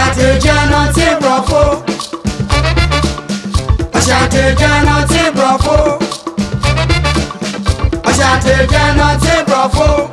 Ashadejana Tibrafo Ashadejana Tibrafo Ashadejana Tibrafo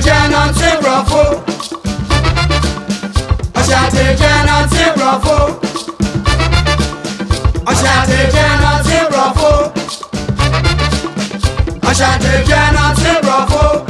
Asebejan on Tibrafo. Asebejan on Tibrafo. Asebejan on Tibrafo. Asebejan on Tibrafo.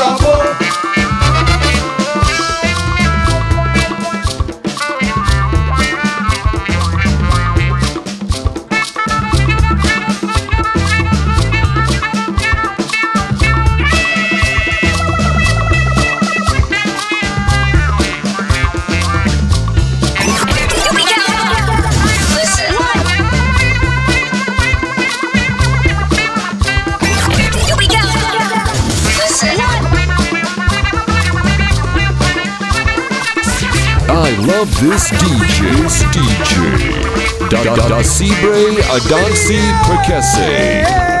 love this DJ. DJ. Da da da da Sibre Adansi Perkese.